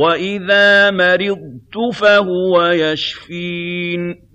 وَإِذَا مَرِضْتُ فَهُوَ يَشْفِينِ